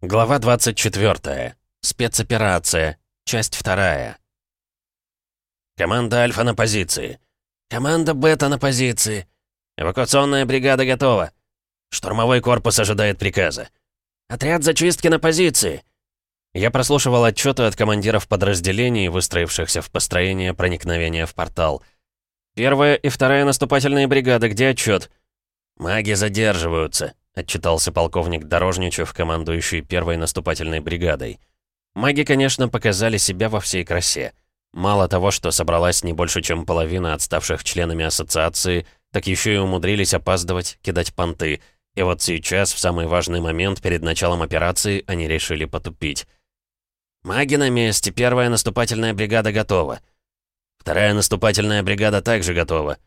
Глава 24. Спецоперация. Часть 2. Команда Альфа на позиции. Команда Бета на позиции. Эвакуационная бригада готова. Штурмовой корпус ожидает приказа. Отряд зачистки на позиции. Я прослушивал отчеты от командиров подразделений, выстроившихся в построение проникновения в портал. Первая и вторая наступательные бригады, где отчет? Маги задерживаются отчитался полковник Дорожничев, командующий первой наступательной бригадой. Маги, конечно, показали себя во всей красе. Мало того, что собралась не больше, чем половина отставших членами ассоциации, так еще и умудрились опаздывать, кидать понты. И вот сейчас, в самый важный момент перед началом операции, они решили потупить. «Маги на месте, первая наступательная бригада готова. Вторая наступательная бригада также готова».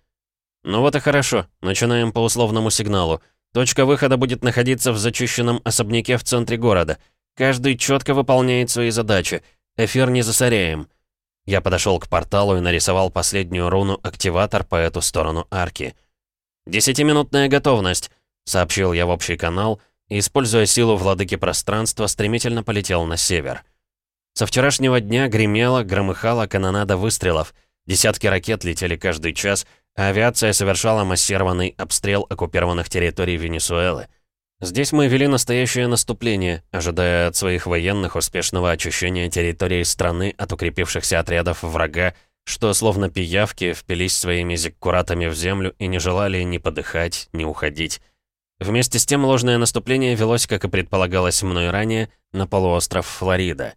«Ну вот и хорошо, начинаем по условному сигналу. Точка выхода будет находиться в зачищенном особняке в центре города. Каждый четко выполняет свои задачи. Эфир не засоряем. Я подошел к порталу и нарисовал последнюю руну «Активатор» по эту сторону арки. «Десятиминутная готовность», — сообщил я в общий канал, и, используя силу владыки пространства, стремительно полетел на север. Со вчерашнего дня гремела, громыхала канонада выстрелов. Десятки ракет летели каждый час — авиация совершала массированный обстрел оккупированных территорий Венесуэлы. Здесь мы вели настоящее наступление, ожидая от своих военных успешного очищения территории страны от укрепившихся отрядов врага, что, словно пиявки, впились своими зиккуратами в землю и не желали ни подыхать, ни уходить. Вместе с тем ложное наступление велось, как и предполагалось мной ранее, на полуостров Флорида.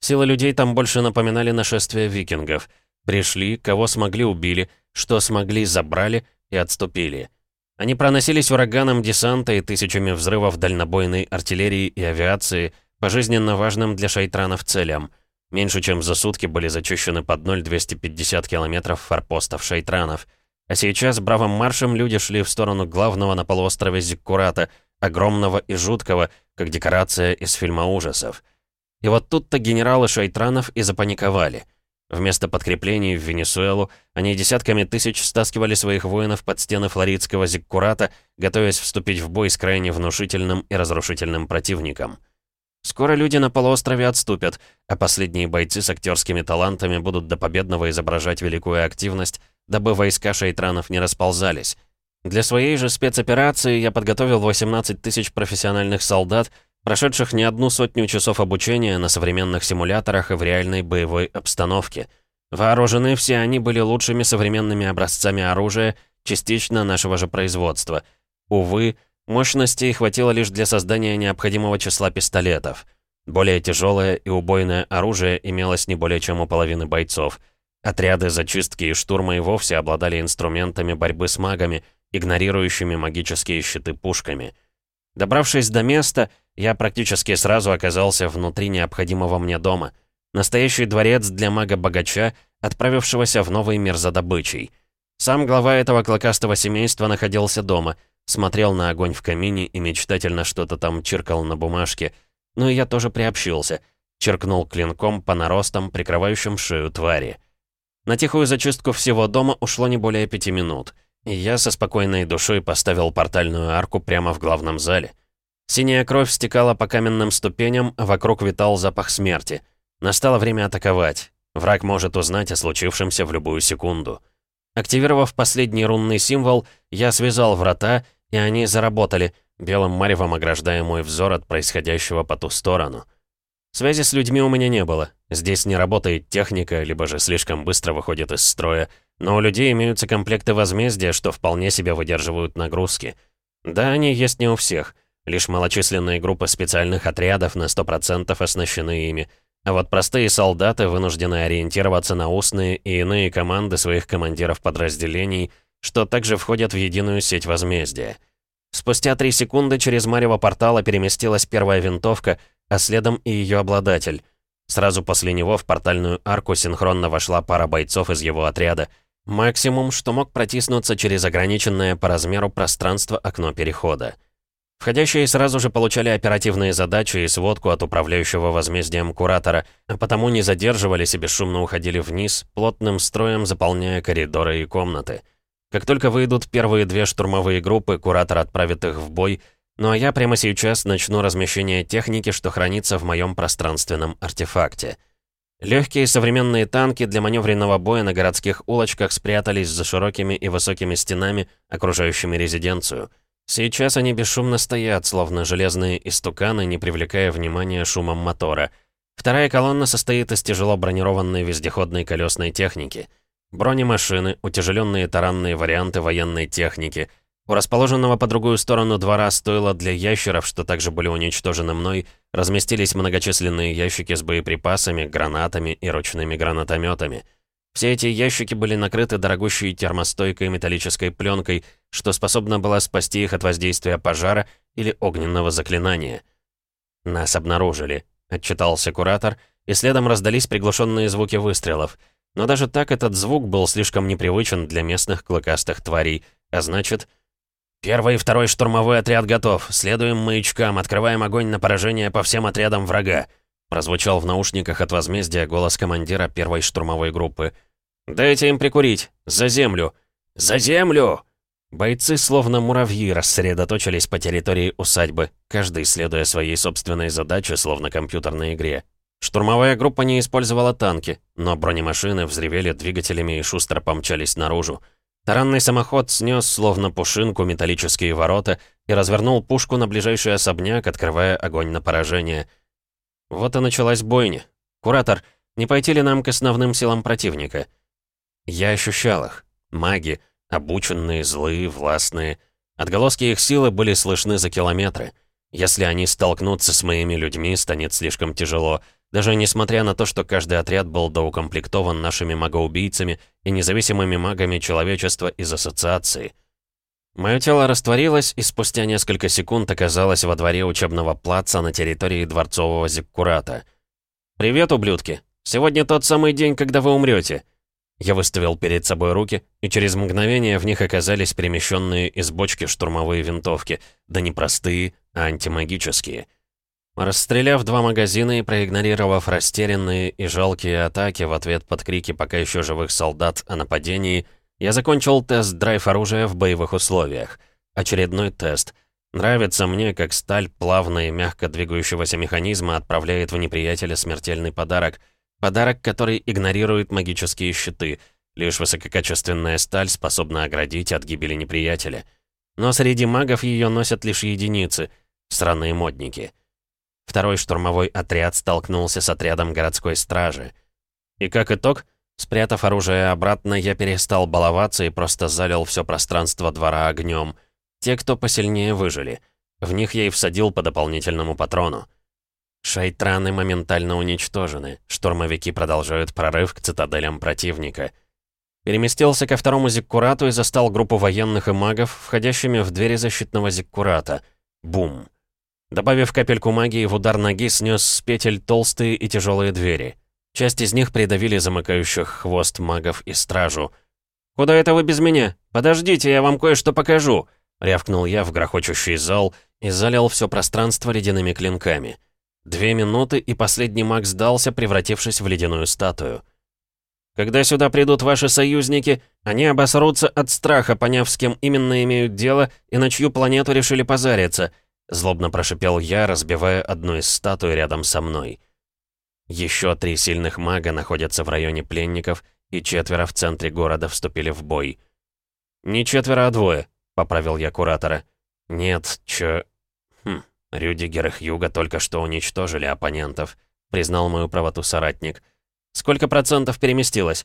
Силы людей там больше напоминали нашествие викингов. Пришли, кого смогли убили, что смогли, забрали и отступили. Они проносились ураганом десанта и тысячами взрывов дальнобойной артиллерии и авиации по жизненно важным для шайтранов целям. Меньше чем за сутки были зачищены под ноль 250 километров форпостов шайтранов. А сейчас бравым маршем люди шли в сторону главного на полуострове Зиккурата, огромного и жуткого, как декорация из фильма ужасов. И вот тут-то генералы шайтранов и запаниковали — Вместо подкреплений в Венесуэлу они десятками тысяч стаскивали своих воинов под стены флоридского зиккурата, готовясь вступить в бой с крайне внушительным и разрушительным противником. Скоро люди на полуострове отступят, а последние бойцы с актерскими талантами будут до победного изображать великую активность, дабы войска шейтранов не расползались. Для своей же спецоперации я подготовил 18 тысяч профессиональных солдат, прошедших не одну сотню часов обучения на современных симуляторах и в реальной боевой обстановке. Вооружены все они были лучшими современными образцами оружия, частично нашего же производства. Увы, мощности хватило лишь для создания необходимого числа пистолетов. Более тяжелое и убойное оружие имелось не более чем у половины бойцов. Отряды зачистки и штурма и вовсе обладали инструментами борьбы с магами, игнорирующими магические щиты пушками. Добравшись до места, я практически сразу оказался внутри необходимого мне дома. Настоящий дворец для мага-богача, отправившегося в новый мир за добычей. Сам глава этого клокастого семейства находился дома, смотрел на огонь в камине и мечтательно что-то там чиркал на бумажке. Ну и я тоже приобщился. Черкнул клинком по наростам, прикрывающим шею твари. На тихую зачистку всего дома ушло не более пяти минут. Я со спокойной душой поставил портальную арку прямо в главном зале. Синяя кровь стекала по каменным ступеням, а вокруг витал запах смерти. Настало время атаковать. Враг может узнать о случившемся в любую секунду. Активировав последний рунный символ, я связал врата, и они заработали, белым маревом ограждая мой взор от происходящего по ту сторону. Связи с людьми у меня не было. Здесь не работает техника, либо же слишком быстро выходит из строя. Но у людей имеются комплекты возмездия, что вполне себе выдерживают нагрузки. Да, они есть не у всех — Лишь малочисленные группы специальных отрядов на 100% оснащены ими. А вот простые солдаты вынуждены ориентироваться на устные и иные команды своих командиров подразделений, что также входят в единую сеть возмездия. Спустя три секунды через марево портала переместилась первая винтовка, а следом и ее обладатель. Сразу после него в портальную арку синхронно вошла пара бойцов из его отряда. Максимум, что мог протиснуться через ограниченное по размеру пространство окно перехода. Входящие сразу же получали оперативные задачи и сводку от управляющего возмездием куратора, а потому не задерживались и бесшумно уходили вниз, плотным строем заполняя коридоры и комнаты. Как только выйдут первые две штурмовые группы, куратор отправит их в бой, Ну а я прямо сейчас начну размещение техники, что хранится в моем пространственном артефакте. Легкие современные танки для маневренного боя на городских улочках спрятались за широкими и высокими стенами, окружающими резиденцию. Сейчас они бесшумно стоят, словно железные истуканы, не привлекая внимания шумом мотора. Вторая колонна состоит из тяжело бронированной вездеходной колесной техники. Бронемашины, утяжеленные таранные варианты военной техники. У расположенного по другую сторону двора стойла для ящеров, что также были уничтожены мной, разместились многочисленные ящики с боеприпасами, гранатами и ручными гранатометами. Все эти ящики были накрыты дорогущей термостойкой металлической пленкой, что способна была спасти их от воздействия пожара или огненного заклинания. Нас обнаружили. Отчитался куратор, и следом раздались приглушенные звуки выстрелов. Но даже так этот звук был слишком непривычен для местных клыкастых тварей, а значит... «Первый и второй штурмовой отряд готов. Следуем маячкам, открываем огонь на поражение по всем отрядам врага», прозвучал в наушниках от возмездия голос командира первой штурмовой группы. «Дайте им прикурить! За землю! За землю!» Бойцы, словно муравьи, рассредоточились по территории усадьбы, каждый следуя своей собственной задаче, словно компьютерной игре. Штурмовая группа не использовала танки, но бронемашины взревели двигателями и шустро помчались наружу. Таранный самоход снес, словно пушинку, металлические ворота и развернул пушку на ближайший особняк, открывая огонь на поражение. Вот и началась бойня. «Куратор, не пойти ли нам к основным силам противника?» Я ощущал их. Маги — Обученные, злые, властные. Отголоски их силы были слышны за километры. Если они столкнутся с моими людьми, станет слишком тяжело. Даже несмотря на то, что каждый отряд был доукомплектован нашими магоубийцами и независимыми магами человечества из ассоциации. Мое тело растворилось, и спустя несколько секунд оказалось во дворе учебного плаца на территории дворцового зиккурата. «Привет, ублюдки! Сегодня тот самый день, когда вы умрете. Я выставил перед собой руки, и через мгновение в них оказались перемещенные из бочки штурмовые винтовки, да не простые, а антимагические. Расстреляв два магазина и проигнорировав растерянные и жалкие атаки в ответ под крики пока еще живых солдат о нападении, я закончил тест-драйв оружия в боевых условиях. Очередной тест. Нравится мне, как сталь плавно и мягко двигающегося механизма отправляет в неприятеля смертельный подарок — Подарок, который игнорирует магические щиты. Лишь высококачественная сталь способна оградить от гибели неприятеля. Но среди магов ее носят лишь единицы, сраные модники. Второй штурмовой отряд столкнулся с отрядом городской стражи. И как итог, спрятав оружие обратно, я перестал баловаться и просто залил все пространство двора огнем. Те, кто посильнее, выжили. В них я и всадил по дополнительному патрону. Шайтраны моментально уничтожены. Штурмовики продолжают прорыв к цитаделям противника. Переместился ко второму зиккурату и застал группу военных и магов, входящими в двери защитного зиккурата. Бум. Добавив капельку магии, в удар ноги снес с петель толстые и тяжелые двери. Часть из них придавили замыкающих хвост магов и стражу. «Куда это вы без меня? Подождите, я вам кое-что покажу!» Рявкнул я в грохочущий зал и залил все пространство ледяными клинками. Две минуты, и последний маг сдался, превратившись в ледяную статую. «Когда сюда придут ваши союзники, они обосрутся от страха, поняв, с кем именно имеют дело и на чью планету решили позариться», злобно прошипел я, разбивая одну из статуй рядом со мной. Еще три сильных мага находятся в районе пленников, и четверо в центре города вступили в бой. «Не четверо, а двое», — поправил я куратора. «Нет, чё... Хм, «Рюдигер и Хьюга только что уничтожили оппонентов», — признал мою правоту соратник. «Сколько процентов переместилось?»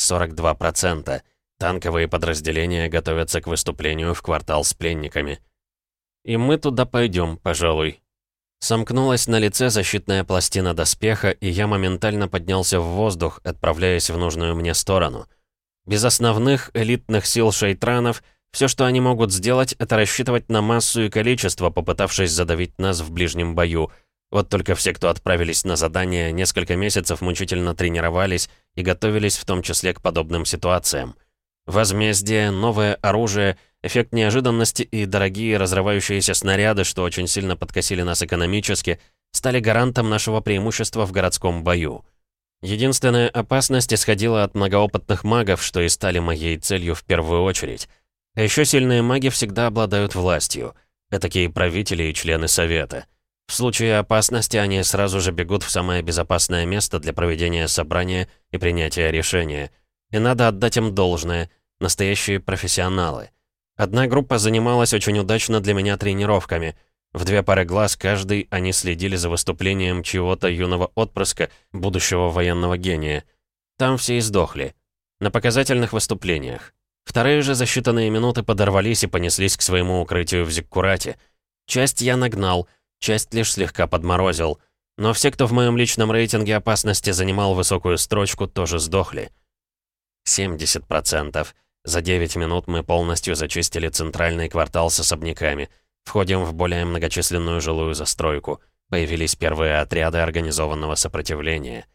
«42 процента. Танковые подразделения готовятся к выступлению в квартал с пленниками». «И мы туда пойдем, пожалуй». Сомкнулась на лице защитная пластина доспеха, и я моментально поднялся в воздух, отправляясь в нужную мне сторону. Без основных элитных сил шейтранов — все, что они могут сделать, это рассчитывать на массу и количество, попытавшись задавить нас в ближнем бою. Вот только все, кто отправились на задание, несколько месяцев мучительно тренировались и готовились в том числе к подобным ситуациям. Возмездие, новое оружие, эффект неожиданности и дорогие разрывающиеся снаряды, что очень сильно подкосили нас экономически, стали гарантом нашего преимущества в городском бою. Единственная опасность исходила от многоопытных магов, что и стали моей целью в первую очередь — а еще сильные маги всегда обладают властью. Этакие правители и члены совета. В случае опасности они сразу же бегут в самое безопасное место для проведения собрания и принятия решения. И надо отдать им должное. Настоящие профессионалы. Одна группа занималась очень удачно для меня тренировками. В две пары глаз каждый они следили за выступлением чего-то юного отпрыска, будущего военного гения. Там все и сдохли. На показательных выступлениях. Вторые же за считанные минуты подорвались и понеслись к своему укрытию в Зиккурате. Часть я нагнал, часть лишь слегка подморозил. Но все, кто в моем личном рейтинге опасности занимал высокую строчку, тоже сдохли. 70%. За 9 минут мы полностью зачистили центральный квартал с особняками. Входим в более многочисленную жилую застройку. Появились первые отряды организованного сопротивления.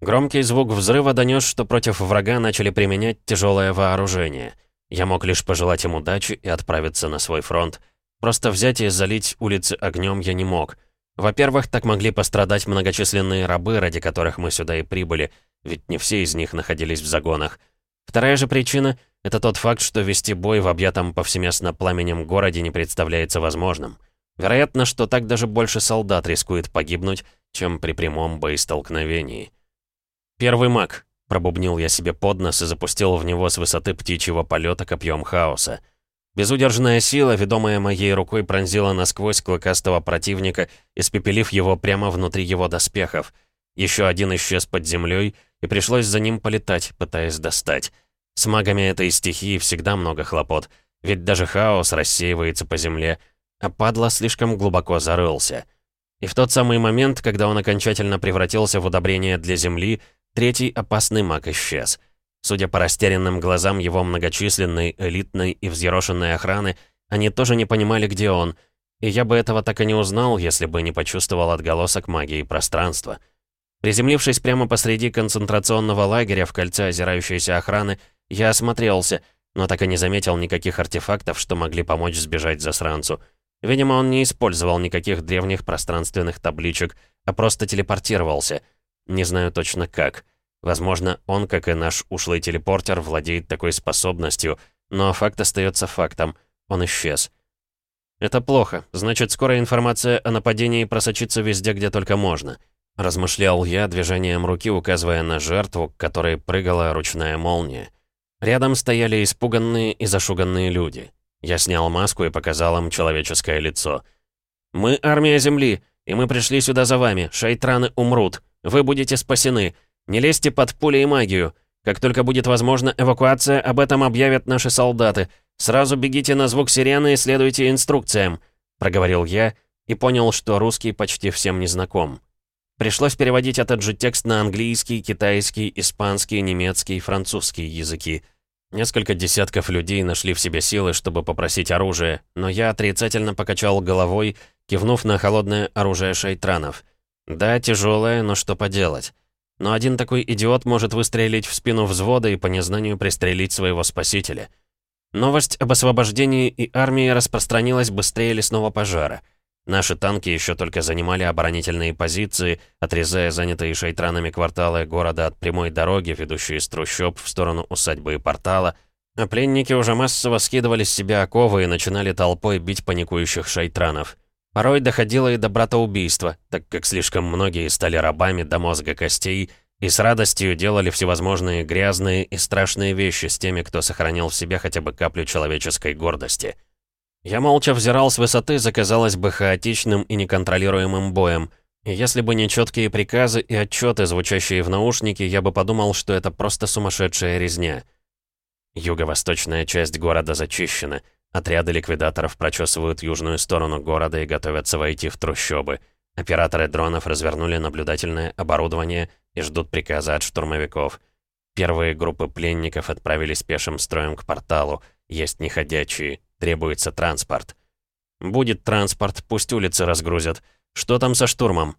Громкий звук взрыва донес, что против врага начали применять тяжелое вооружение. Я мог лишь пожелать им удачи и отправиться на свой фронт. Просто взять и залить улицы огнем я не мог. Во-первых, так могли пострадать многочисленные рабы, ради которых мы сюда и прибыли, ведь не все из них находились в загонах. Вторая же причина — это тот факт, что вести бой в объятом повсеместно пламенем городе не представляется возможным. Вероятно, что так даже больше солдат рискует погибнуть, чем при прямом боестолкновении. «Первый маг», — пробубнил я себе под нос и запустил в него с высоты птичьего полета копьем хаоса. Безудержная сила, ведомая моей рукой, пронзила насквозь клыкастого противника, испепелив его прямо внутри его доспехов. Еще один исчез под землей, и пришлось за ним полетать, пытаясь достать. С магами этой стихии всегда много хлопот, ведь даже хаос рассеивается по земле, а падла слишком глубоко зарылся. И в тот самый момент, когда он окончательно превратился в удобрение для земли, Третий опасный маг исчез. Судя по растерянным глазам его многочисленной, элитной и взъерошенной охраны, они тоже не понимали, где он, и я бы этого так и не узнал, если бы не почувствовал отголосок магии пространства. Приземлившись прямо посреди концентрационного лагеря в кольце озирающейся охраны, я осмотрелся, но так и не заметил никаких артефактов, что могли помочь сбежать засранцу. Видимо, он не использовал никаких древних пространственных табличек, а просто телепортировался — не знаю точно как. Возможно, он, как и наш ушлый телепортер, владеет такой способностью, но факт остается фактом. Он исчез. Это плохо. Значит, скоро информация о нападении просочится везде, где только можно. Размышлял я, движением руки указывая на жертву, к которой прыгала ручная молния. Рядом стояли испуганные и зашуганные люди. Я снял маску и показал им человеческое лицо. «Мы армия Земли, и мы пришли сюда за вами. Шайтраны умрут. Вы будете спасены. Не лезьте под пули и магию. Как только будет возможна эвакуация, об этом объявят наши солдаты. Сразу бегите на звук сирены и следуйте инструкциям», — проговорил я и понял, что русский почти всем не знаком. Пришлось переводить этот же текст на английский, китайский, испанский, немецкий, французский языки. Несколько десятков людей нашли в себе силы, чтобы попросить оружие, но я отрицательно покачал головой, кивнув на холодное оружие шайтранов — да, тяжелая, но что поделать. Но один такой идиот может выстрелить в спину взвода и по незнанию пристрелить своего спасителя. Новость об освобождении и армии распространилась быстрее лесного пожара. Наши танки еще только занимали оборонительные позиции, отрезая занятые шайтранами кварталы города от прямой дороги, ведущей из трущоб в сторону усадьбы и портала, а пленники уже массово скидывали с себя оковы и начинали толпой бить паникующих шайтранов. Порой доходило и до братоубийства, так как слишком многие стали рабами до мозга костей и с радостью делали всевозможные грязные и страшные вещи с теми, кто сохранил в себе хотя бы каплю человеческой гордости. Я молча взирал с высоты за, казалось бы, хаотичным и неконтролируемым боем. И если бы не четкие приказы и отчеты, звучащие в наушнике, я бы подумал, что это просто сумасшедшая резня. Юго-восточная часть города зачищена — Отряды ликвидаторов прочесывают южную сторону города и готовятся войти в трущобы. Операторы дронов развернули наблюдательное оборудование и ждут приказа от штурмовиков. Первые группы пленников отправились пешим строем к порталу. Есть неходячие. Требуется транспорт. Будет транспорт, пусть улицы разгрузят. Что там со штурмом?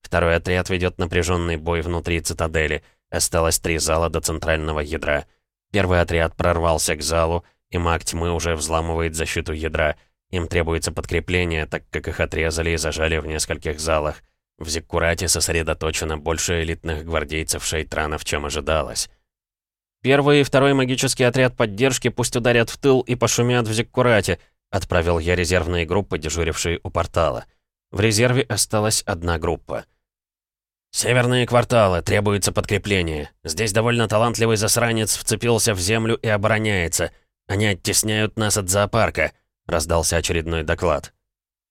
Второй отряд ведет напряженный бой внутри цитадели. Осталось три зала до центрального ядра. Первый отряд прорвался к залу, и маг тьмы уже взламывает защиту ядра. Им требуется подкрепление, так как их отрезали и зажали в нескольких залах. В Зиккурате сосредоточено больше элитных гвардейцев шейтранов, чем ожидалось. Первый и второй магический отряд поддержки пусть ударят в тыл и пошумят в Зиккурате. — отправил я резервные группы, дежурившие у портала. В резерве осталась одна группа. «Северные кварталы, требуется подкрепление. Здесь довольно талантливый засранец вцепился в землю и обороняется. Они оттесняют нас от зоопарка», — раздался очередной доклад.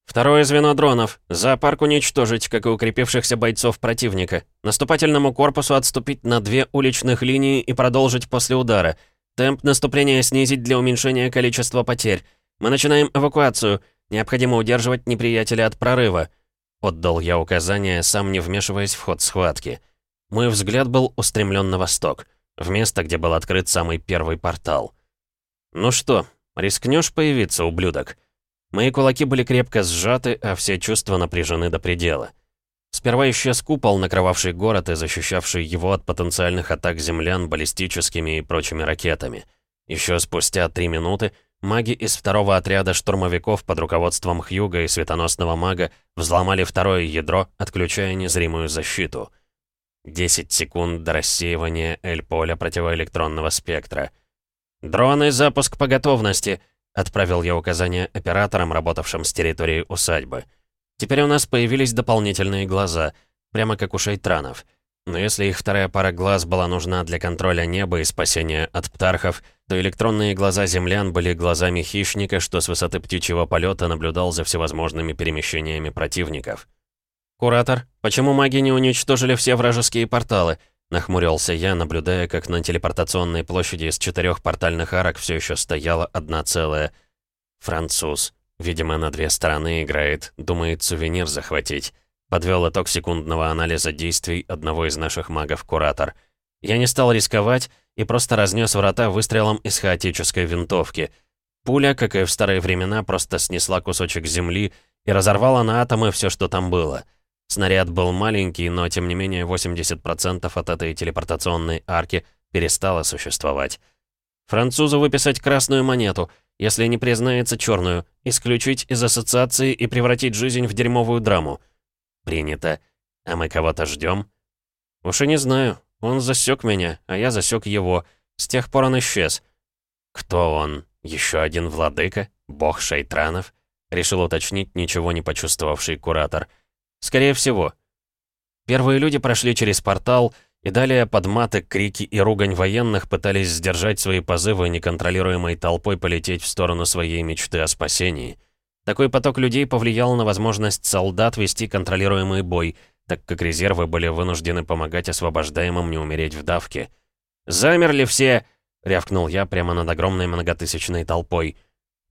«Второе звено дронов. Зоопарк уничтожить, как и укрепившихся бойцов противника. Наступательному корпусу отступить на две уличных линии и продолжить после удара. Темп наступления снизить для уменьшения количества потерь. Мы начинаем эвакуацию. Необходимо удерживать неприятеля от прорыва». Отдал я указание, сам не вмешиваясь в ход схватки. Мой взгляд был устремлен на восток, в место, где был открыт самый первый портал. «Ну что, рискнешь появиться, ублюдок?» Мои кулаки были крепко сжаты, а все чувства напряжены до предела. Сперва исчез купол, накрывавший город и защищавший его от потенциальных атак землян баллистическими и прочими ракетами. Еще спустя три минуты маги из второго отряда штурмовиков под руководством Хьюга и светоносного мага взломали второе ядро, отключая незримую защиту. 10 секунд до рассеивания Эль-поля противоэлектронного спектра. «Дроны, запуск по готовности!» Отправил я указание операторам, работавшим с территории усадьбы. Теперь у нас появились дополнительные глаза, прямо как у шейтранов. Но если их вторая пара глаз была нужна для контроля неба и спасения от птархов, то электронные глаза землян были глазами хищника, что с высоты птичьего полета наблюдал за всевозможными перемещениями противников. «Куратор, почему маги не уничтожили все вражеские порталы?» Нахмурился я, наблюдая, как на телепортационной площади из четырех портальных арок все еще стояла одна целая. Француз. Видимо, на две стороны играет, думает сувенир захватить. Подвел итог секундного анализа действий одного из наших магов-куратор. Я не стал рисковать и просто разнес врата выстрелом из хаотической винтовки. Пуля, как и в старые времена, просто снесла кусочек земли и разорвала на атомы все, что там было — Снаряд был маленький, но тем не менее 80% от этой телепортационной арки перестало существовать. Французу выписать красную монету, если не признается черную, исключить из ассоциации и превратить жизнь в дерьмовую драму. Принято. А мы кого-то ждем? Уж и не знаю. Он засек меня, а я засек его. С тех пор он исчез. Кто он? Еще один владыка? Бог шайтранов? Решил уточнить ничего не почувствовавший куратор. Скорее всего. Первые люди прошли через портал, и далее под маты, крики и ругань военных пытались сдержать свои позывы неконтролируемой толпой полететь в сторону своей мечты о спасении. Такой поток людей повлиял на возможность солдат вести контролируемый бой, так как резервы были вынуждены помогать освобождаемым не умереть в давке. «Замерли все!» — рявкнул я прямо над огромной многотысячной толпой.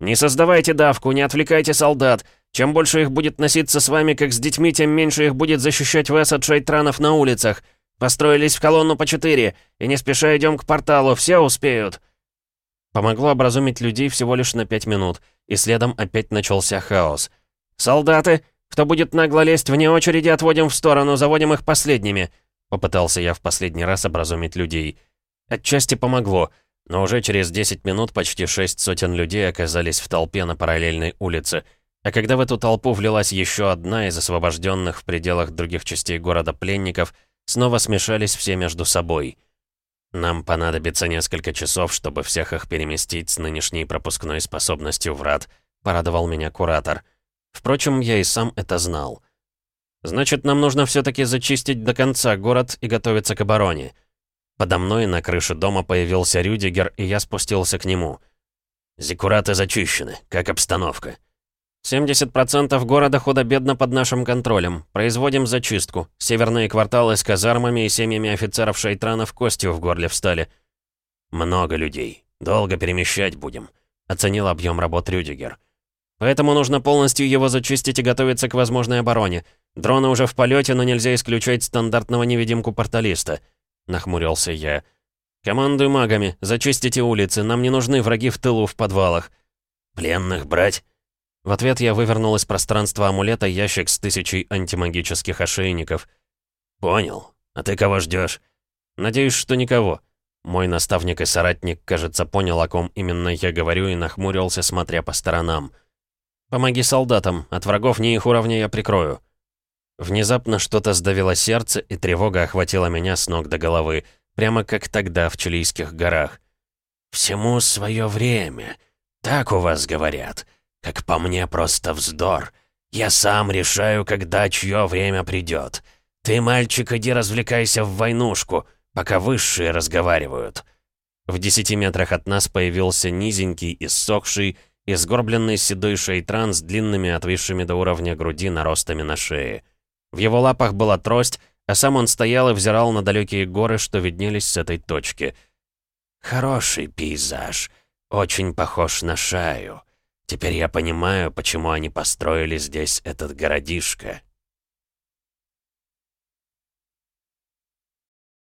«Не создавайте давку, не отвлекайте солдат! Чем больше их будет носиться с вами, как с детьми, тем меньше их будет защищать вас от шейтранов на улицах. Построились в колонну по четыре, и не спеша идем к порталу, все успеют». Помогло образумить людей всего лишь на пять минут, и следом опять начался хаос. «Солдаты, кто будет нагло лезть вне очереди, отводим в сторону, заводим их последними», попытался я в последний раз образумить людей. Отчасти помогло, но уже через 10 минут почти шесть сотен людей оказались в толпе на параллельной улице — а когда в эту толпу влилась еще одна из освобожденных в пределах других частей города пленников, снова смешались все между собой. Нам понадобится несколько часов, чтобы всех их переместить с нынешней пропускной способностью врат, порадовал меня куратор. Впрочем, я и сам это знал. Значит, нам нужно все-таки зачистить до конца город и готовиться к обороне. Подо мной на крыше дома появился Рюдигер, и я спустился к нему. «Зиккураты зачищены. Как обстановка?» 70% города худо-бедно под нашим контролем. Производим зачистку. Северные кварталы с казармами и семьями офицеров шейтранов костью в горле встали. Много людей. Долго перемещать будем. Оценил объем работ Рюдигер. Поэтому нужно полностью его зачистить и готовиться к возможной обороне. Дроны уже в полете, но нельзя исключать стандартного невидимку порталиста. Нахмурился я. Командуй магами, зачистите улицы, нам не нужны враги в тылу в подвалах. Пленных брать? В ответ я вывернул из пространства амулета ящик с тысячей антимагических ошейников. «Понял. А ты кого ждешь? «Надеюсь, что никого». Мой наставник и соратник, кажется, понял, о ком именно я говорю, и нахмурился, смотря по сторонам. «Помоги солдатам. От врагов не их уровня я прикрою». Внезапно что-то сдавило сердце, и тревога охватила меня с ног до головы, прямо как тогда в Чилийских горах. «Всему свое время. Так у вас говорят. Как по мне, просто вздор. Я сам решаю, когда чье время придет. Ты, мальчик, иди развлекайся в войнушку, пока высшие разговаривают». В десяти метрах от нас появился низенький, иссохший и сгорбленный седой шейтран с длинными отвисшими до уровня груди наростами на шее. В его лапах была трость, а сам он стоял и взирал на далекие горы, что виднелись с этой точки. «Хороший пейзаж. Очень похож на Шаю. Теперь я понимаю, почему они построили здесь этот городишко».